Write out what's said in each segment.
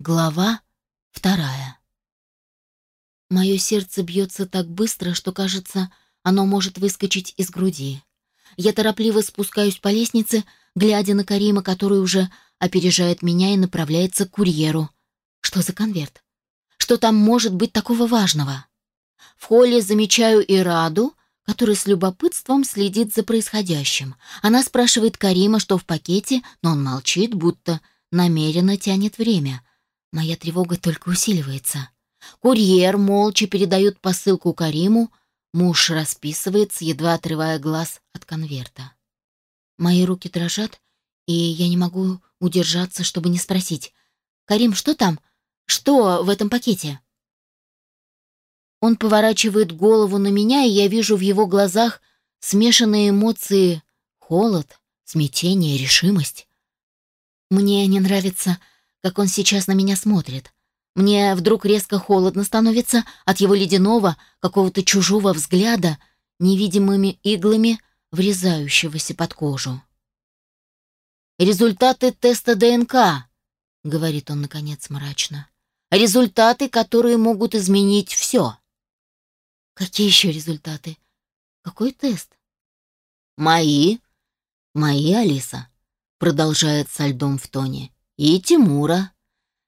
Глава вторая. Мое сердце бьется так быстро, что, кажется, оно может выскочить из груди. Я торопливо спускаюсь по лестнице, глядя на Карима, который уже опережает меня и направляется к курьеру. Что за конверт? Что там может быть такого важного? В холле замечаю Ираду, который с любопытством следит за происходящим. Она спрашивает Карима, что в пакете, но он молчит, будто намеренно тянет время — Моя тревога только усиливается. Курьер молча передает посылку Кариму, муж расписывается, едва отрывая глаз от конверта. Мои руки дрожат, и я не могу удержаться, чтобы не спросить. «Карим, что там? Что в этом пакете?» Он поворачивает голову на меня, и я вижу в его глазах смешанные эмоции холод, смятение, решимость. Мне не нравится как он сейчас на меня смотрит. Мне вдруг резко холодно становится от его ледяного, какого-то чужого взгляда, невидимыми иглами, врезающегося под кожу. «Результаты теста ДНК», — говорит он, наконец, мрачно. «Результаты, которые могут изменить все». «Какие еще результаты? Какой тест?» «Мои. Мои, Алиса», — продолжает со льдом в тоне и Тимура.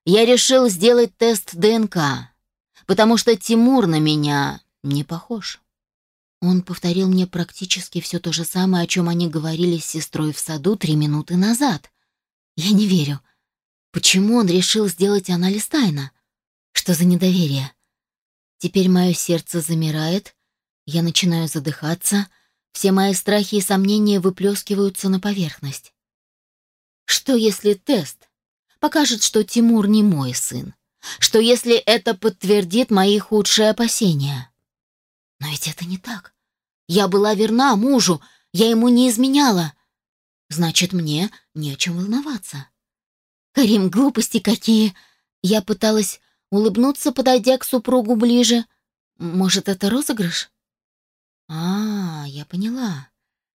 Я решил сделать тест ДНК, потому что Тимур на меня не похож. Он повторил мне практически все то же самое, о чем они говорили с сестрой в саду три минуты назад. Я не верю. Почему он решил сделать анализ тайно? Что за недоверие? Теперь мое сердце замирает, я начинаю задыхаться, все мои страхи и сомнения выплескиваются на поверхность. Что если тест покажет, что Тимур не мой сын, что если это подтвердит мои худшие опасения. Но ведь это не так. Я была верна мужу, я ему не изменяла. Значит, мне не о чем волноваться. Карим, глупости какие. Я пыталась улыбнуться, подойдя к супругу ближе. Может, это розыгрыш? А, я поняла.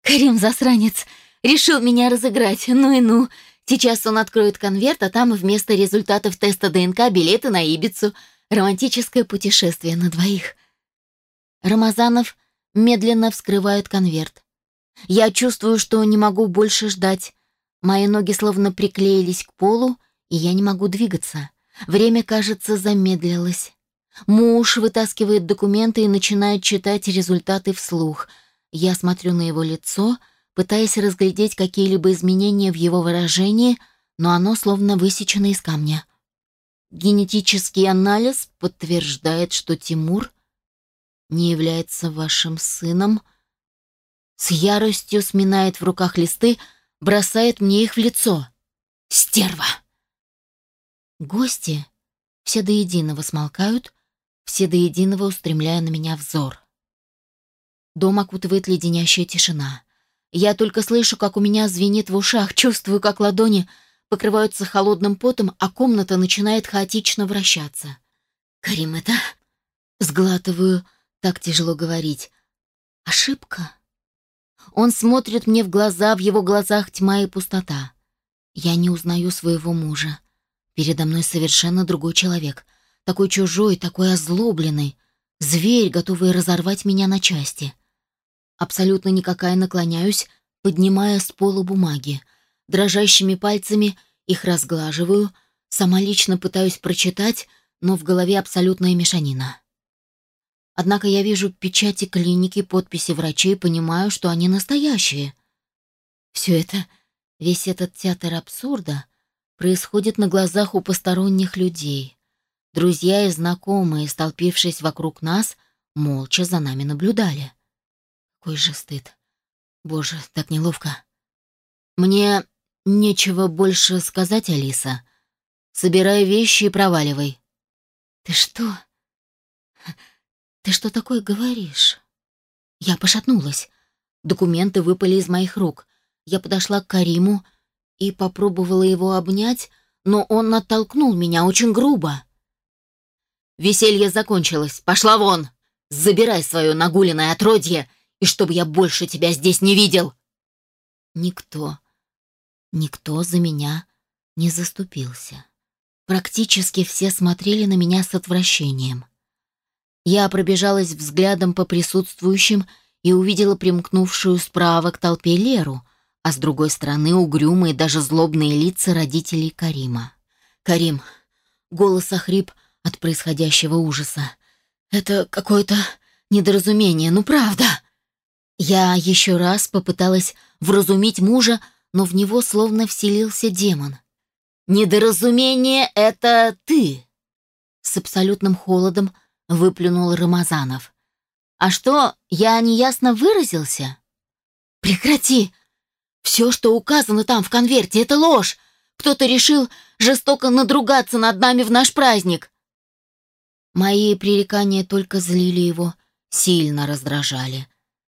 Карим, засранец, решил меня разыграть. Ну и ну. Сейчас он откроет конверт, а там вместо результатов теста ДНК билеты на Ибицу. Романтическое путешествие на двоих. Рамазанов медленно вскрывает конверт. Я чувствую, что не могу больше ждать. Мои ноги словно приклеились к полу, и я не могу двигаться. Время, кажется, замедлилось. Муж вытаскивает документы и начинает читать результаты вслух. Я смотрю на его лицо — пытаясь разглядеть какие-либо изменения в его выражении, но оно словно высечено из камня. Генетический анализ подтверждает, что Тимур не является вашим сыном. С яростью сминает в руках листы, бросает мне их в лицо. Стерва! Гости все до единого смолкают, все до единого устремляя на меня взор. Дом окутывает леденящая тишина. Я только слышу, как у меня звенит в ушах, чувствую, как ладони покрываются холодным потом, а комната начинает хаотично вращаться. «Карим, это...» Сглатываю, так тяжело говорить. «Ошибка?» Он смотрит мне в глаза, в его глазах тьма и пустота. Я не узнаю своего мужа. Передо мной совершенно другой человек. Такой чужой, такой озлобленный. Зверь, готовый разорвать меня на части. Абсолютно никакая наклоняюсь, поднимая с пола бумаги. Дрожащими пальцами их разглаживаю, сама лично пытаюсь прочитать, но в голове абсолютная мешанина. Однако я вижу печати клиники, подписи врачей, понимаю, что они настоящие. Все это, весь этот театр абсурда происходит на глазах у посторонних людей. Друзья и знакомые, столпившись вокруг нас, молча за нами наблюдали. Какой же стыд. Боже, так неловко. Мне нечего больше сказать, Алиса. Собирай вещи и проваливай. Ты что? Ты что такое говоришь? Я пошатнулась. Документы выпали из моих рук. Я подошла к Кариму и попробовала его обнять, но он оттолкнул меня очень грубо. «Веселье закончилось. Пошла вон! Забирай свое нагуленное отродье и чтобы я больше тебя здесь не видел!» Никто, никто за меня не заступился. Практически все смотрели на меня с отвращением. Я пробежалась взглядом по присутствующим и увидела примкнувшую справа к толпе Леру, а с другой стороны угрюмые, даже злобные лица родителей Карима. «Карим!» — голос охрип от происходящего ужаса. «Это какое-то недоразумение, ну правда!» Я еще раз попыталась вразумить мужа, но в него словно вселился демон. «Недоразумение — это ты!» С абсолютным холодом выплюнул Рамазанов. «А что, я неясно выразился?» «Прекрати! Все, что указано там в конверте, это ложь! Кто-то решил жестоко надругаться над нами в наш праздник!» Мои пререкания только злили его, сильно раздражали.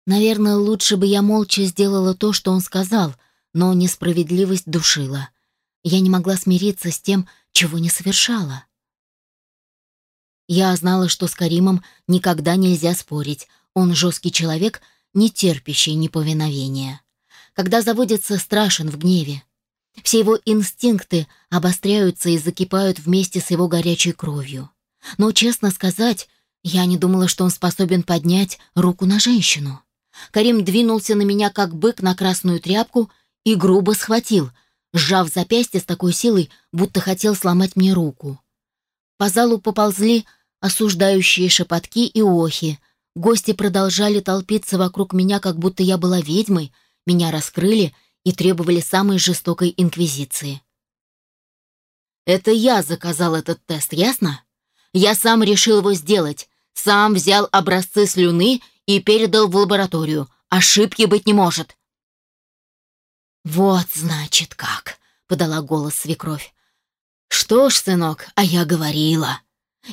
Наверное, лучше бы я молча сделала то, что он сказал, но несправедливость душила. Я не могла смириться с тем, чего не совершала. Я знала, что с Каримом никогда нельзя спорить. Он жесткий человек, не терпящий неповиновения. Когда заводится страшен в гневе. Все его инстинкты обостряются и закипают вместе с его горячей кровью. Но, честно сказать, я не думала, что он способен поднять руку на женщину. Карим двинулся на меня, как бык на красную тряпку, и грубо схватил, сжав запястье с такой силой, будто хотел сломать мне руку. По залу поползли осуждающие шепотки и охи. Гости продолжали толпиться вокруг меня, как будто я была ведьмой, меня раскрыли и требовали самой жестокой инквизиции. «Это я заказал этот тест, ясно? Я сам решил его сделать, сам взял образцы слюны и передал в лабораторию. Ошибки быть не может. «Вот, значит, как», — подала голос свекровь. «Что ж, сынок, а я говорила».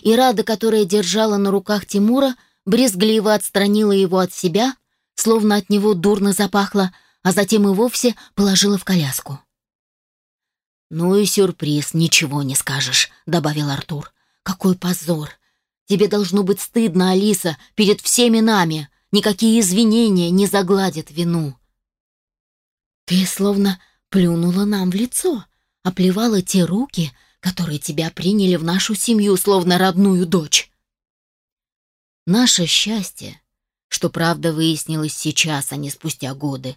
И Рада, которая держала на руках Тимура, брезгливо отстранила его от себя, словно от него дурно запахло, а затем и вовсе положила в коляску. «Ну и сюрприз, ничего не скажешь», — добавил Артур. «Какой позор! Тебе должно быть стыдно, Алиса, перед всеми нами. Никакие извинения не загладят вину. Ты словно плюнула нам в лицо, оплевала те руки, которые тебя приняли в нашу семью, словно родную дочь. Наше счастье, что правда выяснилось сейчас, а не спустя годы.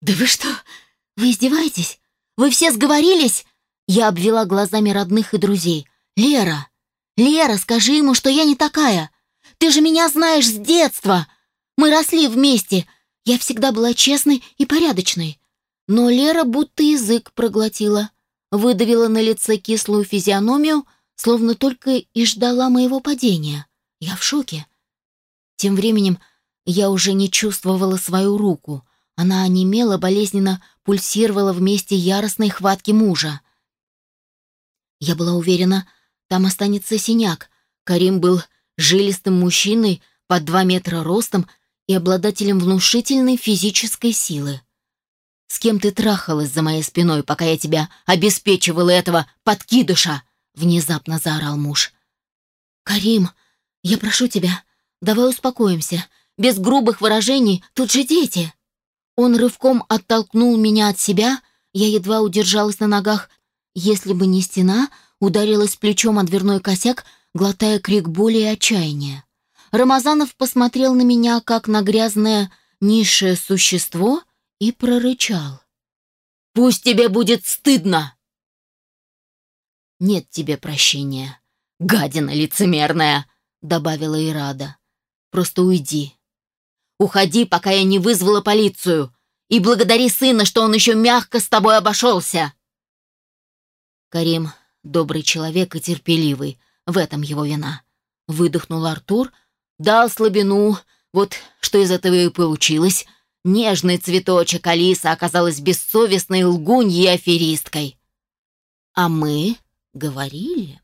«Да вы что, вы издеваетесь? Вы все сговорились?» Я обвела глазами родных и друзей. «Лера, Лера, скажи ему, что я не такая. Ты же меня знаешь с детства. Мы росли вместе. Я всегда была честной и порядочной. Но Лера будто язык проглотила, выдавила на лице кислую физиономию, словно только и ждала моего падения. Я в шоке. Тем временем я уже не чувствовала свою руку. Она онемела, болезненно пульсировала вместе яростной хватки мужа. Я была уверена, там останется синяк. Карим был жилистым мужчиной под два метра ростом и обладателем внушительной физической силы. «С кем ты трахалась за моей спиной, пока я тебя обеспечивала этого подкидыша?» — внезапно заорал муж. «Карим, я прошу тебя, давай успокоимся. Без грубых выражений, тут же дети». Он рывком оттолкнул меня от себя, я едва удержалась на ногах. Если бы не стена, ударилась плечом о дверной косяк, глотая крик боли и отчаяния. Рамазанов посмотрел на меня, как на грязное низшее существо, и прорычал. «Пусть тебе будет стыдно!» «Нет тебе прощения, гадина лицемерная!» — добавила Ирада. «Просто уйди. Уходи, пока я не вызвала полицию, и благодари сына, что он еще мягко с тобой обошелся!» Карим добрый человек и терпеливый, в этом его вина. Выдохнул Артур, дал слабину, вот что из этого и получилось. Нежный цветочек Алиса оказалась бессовестной лгуньей аферисткой. А мы говорили...